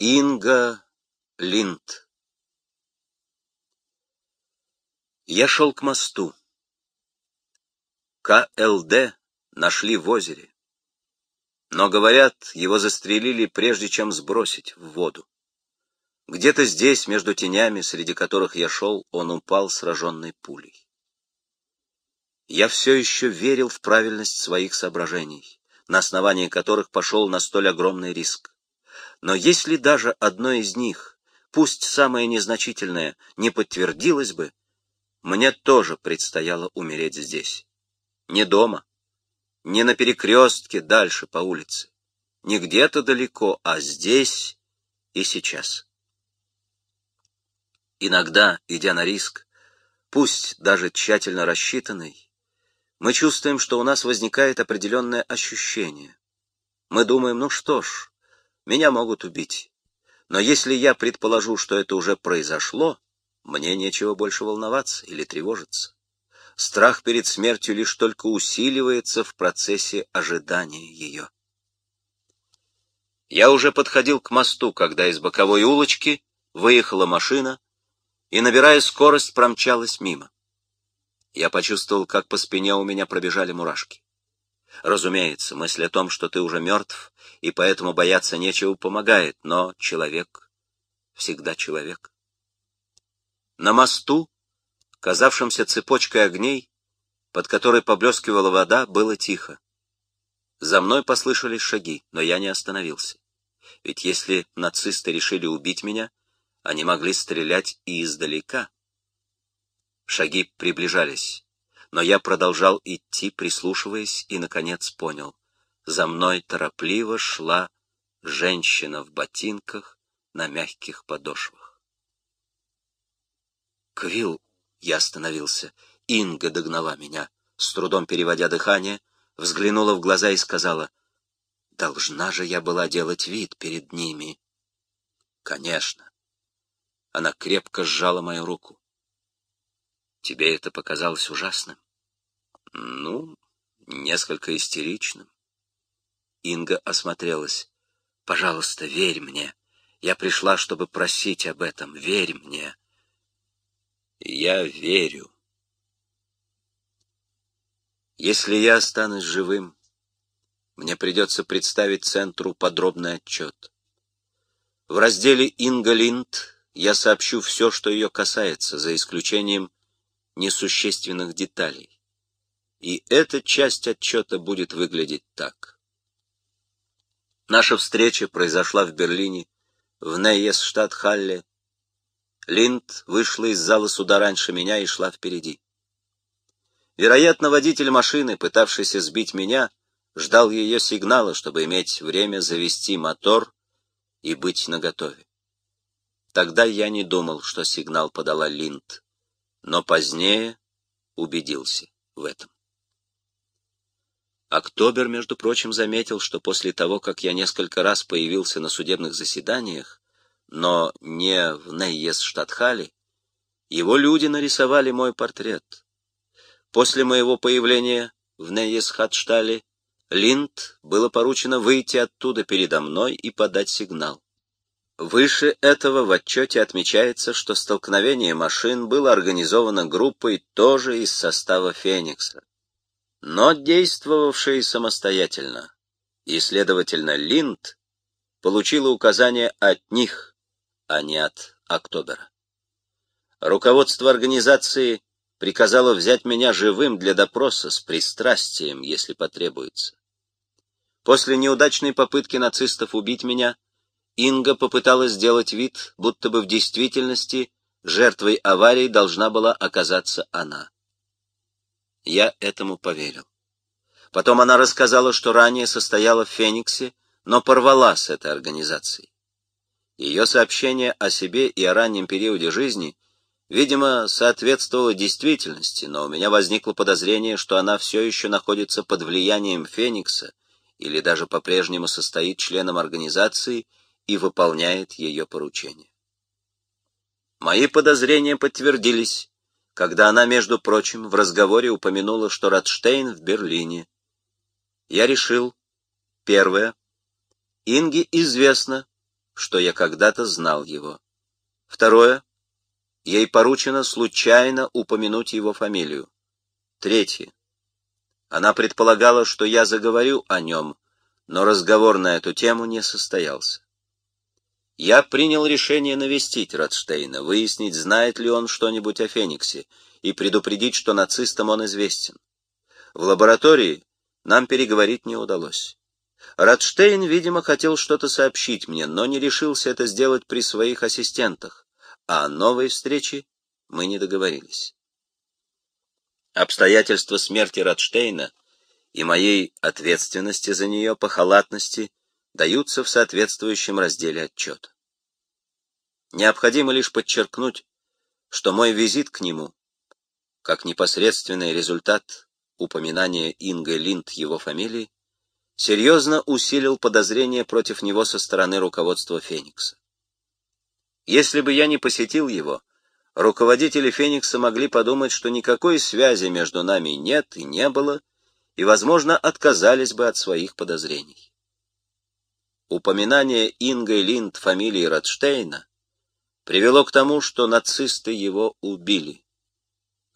Инга Линд Я шел к мосту. КЛД нашли в озере. Но, говорят, его застрелили, прежде чем сбросить в воду. Где-то здесь, между тенями, среди которых я шел, он упал, сраженной пулей. Я все еще верил в правильность своих соображений, на основании которых пошел на столь огромный риск. Но если даже одно из них, пусть самое незначительное, не подтвердилось бы, мне тоже предстояло умереть здесь. Не дома, не на перекрестке дальше по улице, не где-то далеко, а здесь и сейчас. Иногда, идя на риск, пусть даже тщательно рассчитанный, мы чувствуем, что у нас возникает определенное ощущение. Мы думаем, ну что ж, меня могут убить. Но если я предположу, что это уже произошло, мне нечего больше волноваться или тревожиться. Страх перед смертью лишь только усиливается в процессе ожидания ее. Я уже подходил к мосту, когда из боковой улочки выехала машина и, набирая скорость, промчалась мимо. Я почувствовал, как по спине у меня пробежали мурашки. Разумеется, мысль о том, что ты уже мертв, и поэтому бояться нечего, помогает, но человек всегда человек. На мосту, казавшемся цепочкой огней, под которой поблескивала вода, было тихо. За мной послышались шаги, но я не остановился. Ведь если нацисты решили убить меня, они могли стрелять и издалека. Шаги приближались но я продолжал идти, прислушиваясь, и, наконец, понял. За мной торопливо шла женщина в ботинках на мягких подошвах. «Квилл!» — я остановился. Инга догнала меня, с трудом переводя дыхание, взглянула в глаза и сказала, «Должна же я была делать вид перед ними». «Конечно». Она крепко сжала мою руку. «Тебе это показалось ужасным?» Ну, несколько истеричным. Инга осмотрелась. «Пожалуйста, верь мне. Я пришла, чтобы просить об этом. Верь мне». «Я верю». Если я останусь живым, мне придется представить центру подробный отчет. В разделе «Инга Линд» я сообщу все, что ее касается, за исключением несущественных деталей. И эта часть отчета будет выглядеть так. Наша встреча произошла в Берлине, в Нейес-штадт-Халле. Линд вышла из зала суда раньше меня и шла впереди. Вероятно, водитель машины, пытавшийся сбить меня, ждал ее сигнала, чтобы иметь время завести мотор и быть наготове. Тогда я не думал, что сигнал подала Линд, но позднее убедился в этом. Октобер, между прочим, заметил, что после того, как я несколько раз появился на судебных заседаниях, но не в Нейес-Штатхале, его люди нарисовали мой портрет. После моего появления в Нейес-Хатштале Линд было поручено выйти оттуда передо мной и подать сигнал. Выше этого в отчете отмечается, что столкновение машин было организовано группой тоже из состава «Феникса» но действовавшие самостоятельно, и, следовательно, Линд получила указания от них, а не от Октобера. Руководство организации приказало взять меня живым для допроса с пристрастием, если потребуется. После неудачной попытки нацистов убить меня, Инга попыталась сделать вид, будто бы в действительности жертвой аварии должна была оказаться она. Я этому поверил. Потом она рассказала, что ранее состояла в Фениксе, но порвала с этой организацией. Ее сообщение о себе и о раннем периоде жизни, видимо, соответствовало действительности, но у меня возникло подозрение, что она все еще находится под влиянием Феникса или даже по-прежнему состоит членом организации и выполняет ее поручения. Мои подозрения подтвердились, когда она, между прочим, в разговоре упомянула, что Радштейн в Берлине. Я решил, первое, Инге известно, что я когда-то знал его. Второе. Ей поручено случайно упомянуть его фамилию. Третье. Она предполагала, что я заговорю о нем, но разговор на эту тему не состоялся. Я принял решение навестить Радштейна, выяснить, знает ли он что-нибудь о Фениксе, и предупредить, что нацистам он известен. В лаборатории нам переговорить не удалось. Радштейн, видимо, хотел что-то сообщить мне, но не решился это сделать при своих ассистентах, а о новой встрече мы не договорились. Обстоятельства смерти Радштейна и моей ответственности за нее по халатности даются в соответствующем разделе отчета. Необходимо лишь подчеркнуть, что мой визит к нему, как непосредственный результат упоминания Инга Линд его фамилии, серьезно усилил подозрения против него со стороны руководства Феникса. Если бы я не посетил его, руководители Феникса могли подумать, что никакой связи между нами нет и не было, и, возможно, отказались бы от своих подозрений. Упоминание Инга Линд фамилии Радштейна привело к тому, что нацисты его убили,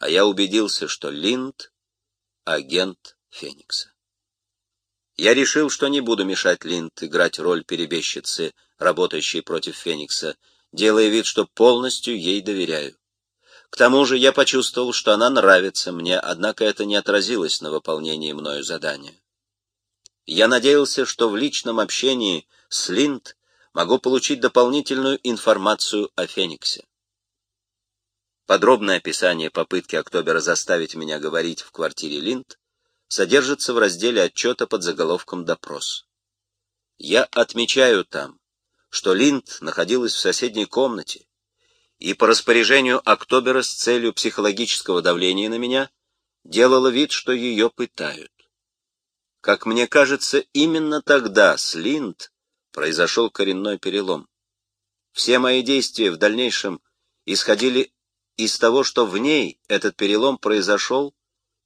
а я убедился, что Линд — агент Феникса. Я решил, что не буду мешать Линд играть роль перебежчицы, работающей против Феникса, делая вид, что полностью ей доверяю. К тому же я почувствовал, что она нравится мне, однако это не отразилось на выполнении мною задания. Я надеялся, что в личном общении с Линд могу получить дополнительную информацию о Фениксе. Подробное описание попытки Октобера заставить меня говорить в квартире Линд содержится в разделе отчета под заголовком «Допрос». Я отмечаю там, что Линд находилась в соседней комнате, и по распоряжению Октобера с целью психологического давления на меня делала вид, что ее пытают. Как мне кажется, именно тогда с Линд произошел коренной перелом. Все мои действия в дальнейшем исходили из того, что в ней этот перелом произошел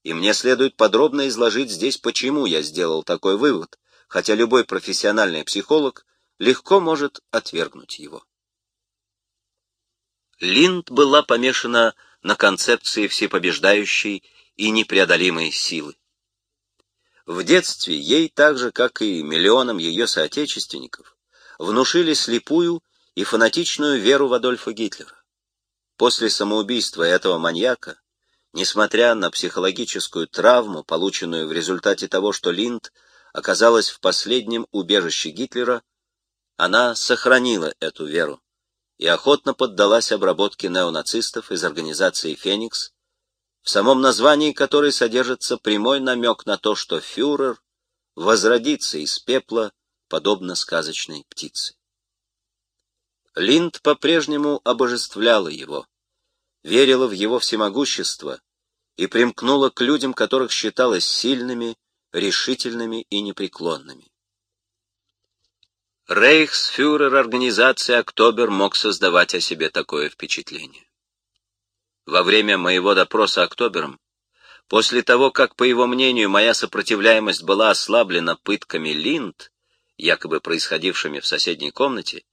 и мне следует подробно изложить здесь, почему я сделал такой вывод, хотя любой профессиональный психолог легко может отвергнуть его. Линд была помешана на концепции всепобеждающей и непреодолимой силы. В детстве ей, так же, как и миллионам ее соотечественников, внушили слепую и фанатичную веру в Адольфа Гитлера. После самоубийства этого маньяка Несмотря на психологическую травму, полученную в результате того, что Линд оказалась в последнем убежище Гитлера, она сохранила эту веру и охотно поддалась обработке неонацистов из организации «Феникс», в самом названии которой содержится прямой намек на то, что фюрер возродится из пепла, подобно сказочной птице. Линд по-прежнему обожествляла его, верила в его всемогущество и примкнула к людям, которых считалась сильными, решительными и непреклонными. Рейхсфюрер организации «Октобер» мог создавать о себе такое впечатление. Во время моего допроса «Октобером», после того, как, по его мнению, моя сопротивляемость была ослаблена пытками Линд, якобы происходившими в соседней комнате,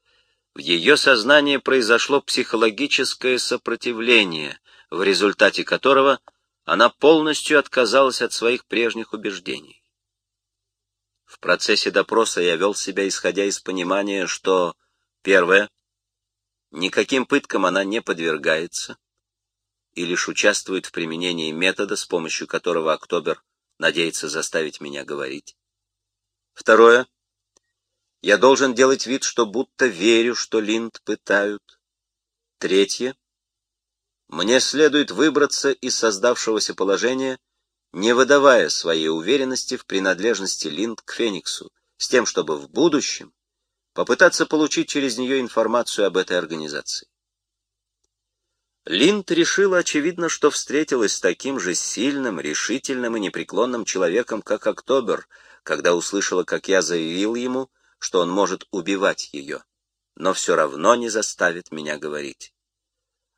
в ее сознании произошло психологическое сопротивление, в результате которого она полностью отказалась от своих прежних убеждений. В процессе допроса я вел себя, исходя из понимания, что, первое, никаким пыткам она не подвергается и лишь участвует в применении метода, с помощью которого Октобер надеется заставить меня говорить. Второе, я должен делать вид, что будто верю, что Линд пытают. Третье. Мне следует выбраться из создавшегося положения, не выдавая своей уверенности в принадлежности Линд к Фениксу, с тем, чтобы в будущем попытаться получить через нее информацию об этой организации. Линд решила, очевидно, что встретилась с таким же сильным, решительным и непреклонным человеком, как Октобер, когда услышала, как я заявил ему, что он может убивать ее, но все равно не заставит меня говорить.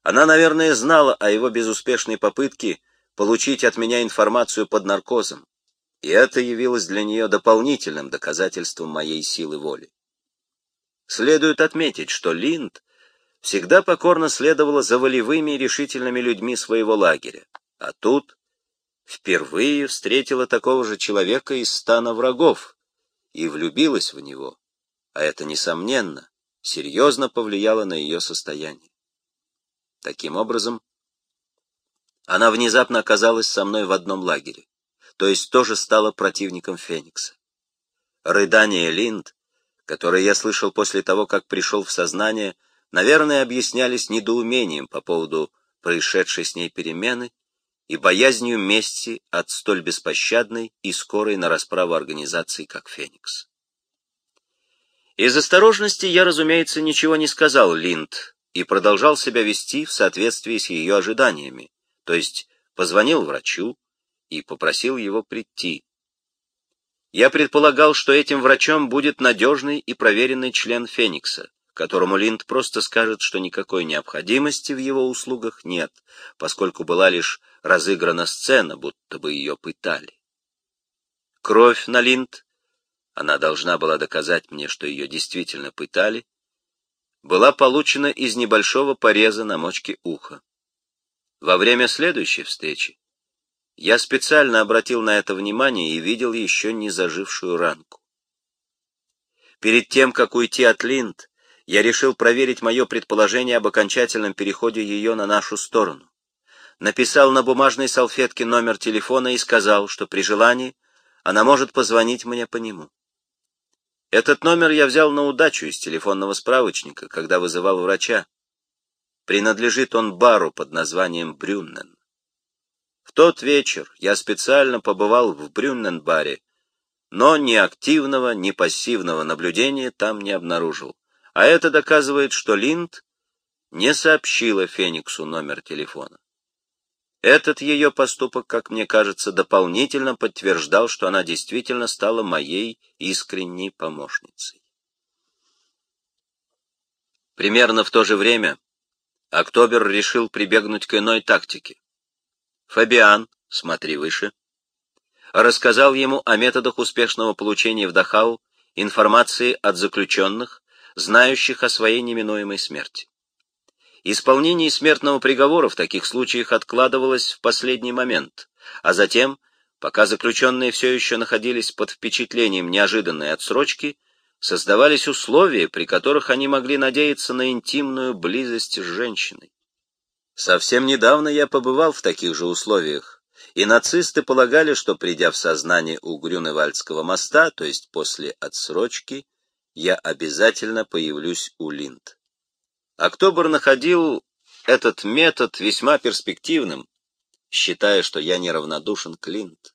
Она, наверное, знала о его безуспешной попытке получить от меня информацию под наркозом, и это явилось для нее дополнительным доказательством моей силы воли. Следует отметить, что Линд всегда покорно следовала за волевыми и решительными людьми своего лагеря, а тут впервые встретила такого же человека из стана врагов и влюбилась в него, а это, несомненно, серьезно повлияло на ее состояние. Таким образом, она внезапно оказалась со мной в одном лагере, то есть тоже стала противником Феникса. Рыдания Линд, которые я слышал после того, как пришел в сознание, наверное, объяснялись недоумением по поводу происшедшей с ней перемены и боязнью мести от столь беспощадной и скорой на расправу организации, как Феникс. Из осторожности я, разумеется, ничего не сказал Линд и продолжал себя вести в соответствии с ее ожиданиями, то есть позвонил врачу и попросил его прийти. Я предполагал, что этим врачом будет надежный и проверенный член Феникса, которому Линд просто скажет, что никакой необходимости в его услугах нет, поскольку была лишь разыграна сцена, будто бы ее пытали. Кровь на Линд, она должна была доказать мне, что ее действительно пытали, была получена из небольшого пореза на мочке уха. Во время следующей встречи я специально обратил на это внимание и видел еще не зажившую ранку. Перед тем, как уйти от Линд, я решил проверить мое предположение об окончательном переходе ее на нашу сторону. Написал на бумажной салфетке номер телефона и сказал, что при желании она может позвонить мне по нему. Этот номер я взял на удачу из телефонного справочника, когда вызывал врача. Принадлежит он бару под названием Брюннен. В тот вечер я специально побывал в Брюннен-баре, но ни активного, ни пассивного наблюдения там не обнаружил. А это доказывает, что Линд не сообщила Фениксу номер телефона. Этот ее поступок, как мне кажется, дополнительно подтверждал, что она действительно стала моей искренней помощницей. Примерно в то же время Октобер решил прибегнуть к иной тактике. Фабиан, смотри выше, рассказал ему о методах успешного получения в Дахау информации от заключенных, знающих о своей неминуемой смерти. Исполнение смертного приговора в таких случаях откладывалось в последний момент, а затем, пока заключенные все еще находились под впечатлением неожиданной отсрочки, создавались условия, при которых они могли надеяться на интимную близость с женщиной. Совсем недавно я побывал в таких же условиях, и нацисты полагали, что, придя в сознание у Грюневальдского моста, то есть после отсрочки, я обязательно появлюсь у Линд. Октобер находил этот метод весьма перспективным, считая, что я неравнодушен к Линд.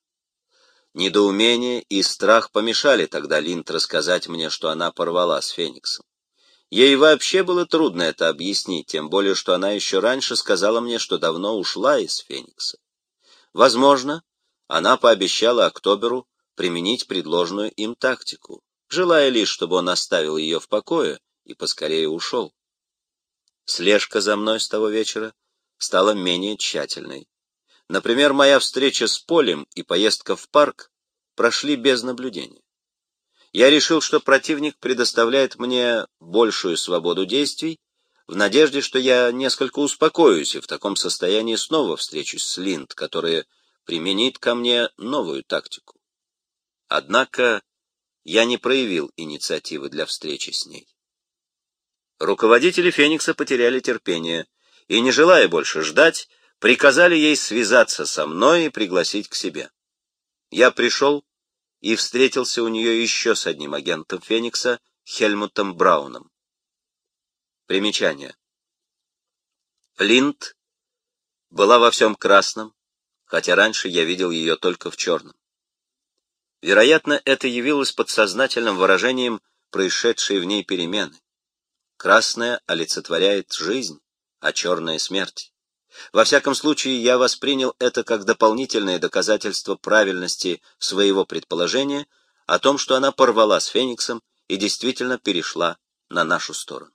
Недоумение и страх помешали тогда Линд рассказать мне, что она порвала с Фениксом. Ей вообще было трудно это объяснить, тем более, что она еще раньше сказала мне, что давно ушла из Феникса. Возможно, она пообещала Октоберу применить предложенную им тактику, желая лишь, чтобы он оставил ее в покое и поскорее ушел. Слежка за мной с того вечера стала менее тщательной. Например, моя встреча с Полем и поездка в парк прошли без наблюдения. Я решил, что противник предоставляет мне большую свободу действий, в надежде, что я несколько успокоюсь и в таком состоянии снова встречусь с Линд, которая применит ко мне новую тактику. Однако я не проявил инициативы для встречи с ней. Руководители Феникса потеряли терпение и, не желая больше ждать, приказали ей связаться со мной и пригласить к себе. Я пришел и встретился у нее еще с одним агентом Феникса, Хельмутом Брауном. Примечание. Линд была во всем красном, хотя раньше я видел ее только в черном. Вероятно, это явилось подсознательным выражением происшедшей в ней перемены. Красное олицетворяет жизнь, а черная — смерть. Во всяком случае, я воспринял это как дополнительное доказательство правильности своего предположения о том, что она порвала с Фениксом и действительно перешла на нашу сторону.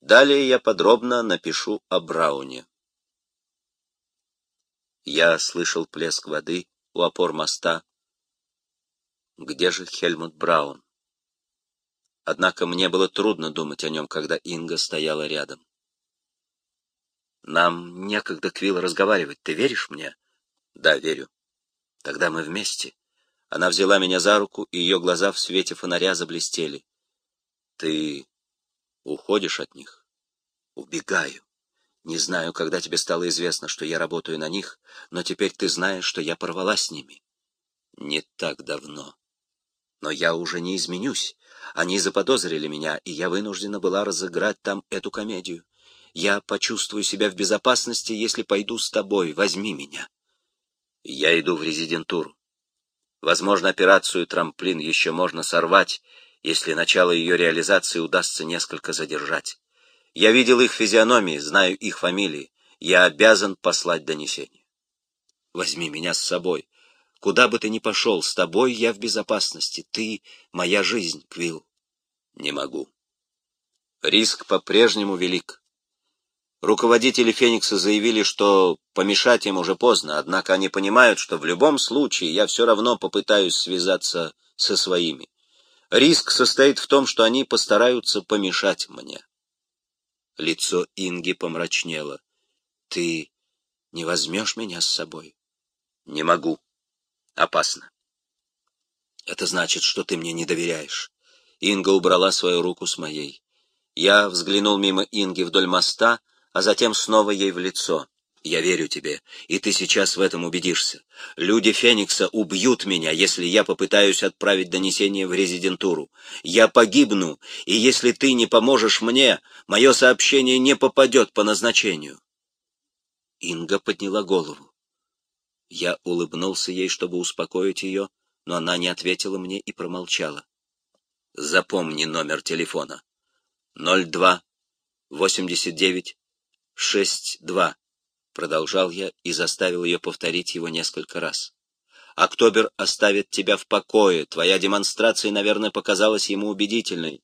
Далее я подробно напишу о Брауне. Я слышал плеск воды у опор моста. Где же Хельмут Браун? Однако мне было трудно думать о нем, когда Инга стояла рядом. «Нам некогда, Квилл, разговаривать. Ты веришь мне?» «Да, верю. Тогда мы вместе». Она взяла меня за руку, и ее глаза в свете фонаря заблестели. «Ты уходишь от них?» «Убегаю. Не знаю, когда тебе стало известно, что я работаю на них, но теперь ты знаешь, что я порвала с ними». «Не так давно. Но я уже не изменюсь. Они заподозрили меня, и я вынуждена была разыграть там эту комедию. Я почувствую себя в безопасности, если пойду с тобой. Возьми меня». Я иду в резидентуру. Возможно, операцию «Трамплин» еще можно сорвать, если начало ее реализации удастся несколько задержать. Я видел их физиономии, знаю их фамилии. Я обязан послать донесение. Возьми меня с собой. Куда бы ты ни пошел, с тобой я в безопасности. Ты — моя жизнь, Квилл. Не могу. Риск по-прежнему велик. Руководители Феникса заявили, что помешать им уже поздно, однако они понимают, что в любом случае я все равно попытаюсь связаться со своими. Риск состоит в том, что они постараются помешать мне. Лицо Инги помрачнело. «Ты не возьмешь меня с собой?» «Не могу. Опасно». «Это значит, что ты мне не доверяешь». Инга убрала свою руку с моей. Я взглянул мимо Инги вдоль моста, а затем снова ей в лицо. «Я верю тебе, и ты сейчас в этом убедишься. Люди Феникса убьют меня, если я попытаюсь отправить донесение в резидентуру. Я погибну, и если ты не поможешь мне, мое сообщение не попадет по назначению». Инга подняла голову. Я улыбнулся ей, чтобы успокоить ее, но она не ответила мне и промолчала. «Запомни номер телефона. 02 89 шесть-два», — продолжал я и заставил ее повторить его несколько раз. «Октобер оставит тебя в покое. Твоя демонстрация, наверное, показалась ему убедительной.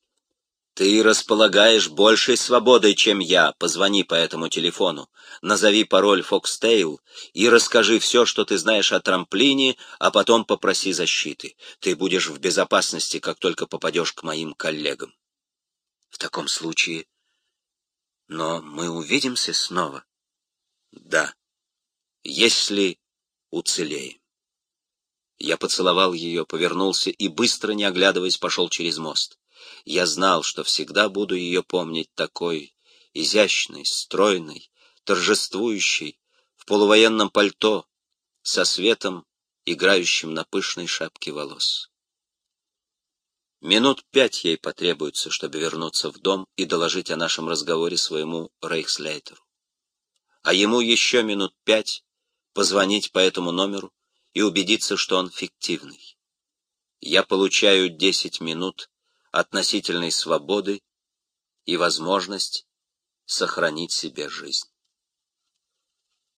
Ты располагаешь большей свободой, чем я. Позвони по этому телефону, назови пароль Фокстейл и расскажи все, что ты знаешь о трамплине, а потом попроси защиты. Ты будешь в безопасности, как только попадешь к моим коллегам». «В таком случае но мы увидимся снова. Да, если уцелеем. Я поцеловал ее, повернулся и, быстро не оглядываясь, пошел через мост. Я знал, что всегда буду ее помнить такой, изящной, стройной, торжествующей, в полувоенном пальто, со светом, играющим на пышной шапке волос. Минут пять ей потребуется, чтобы вернуться в дом и доложить о нашем разговоре своему рейхслейтеру. А ему еще минут пять позвонить по этому номеру и убедиться, что он фиктивный. Я получаю десять минут относительной свободы и возможность сохранить себе жизнь.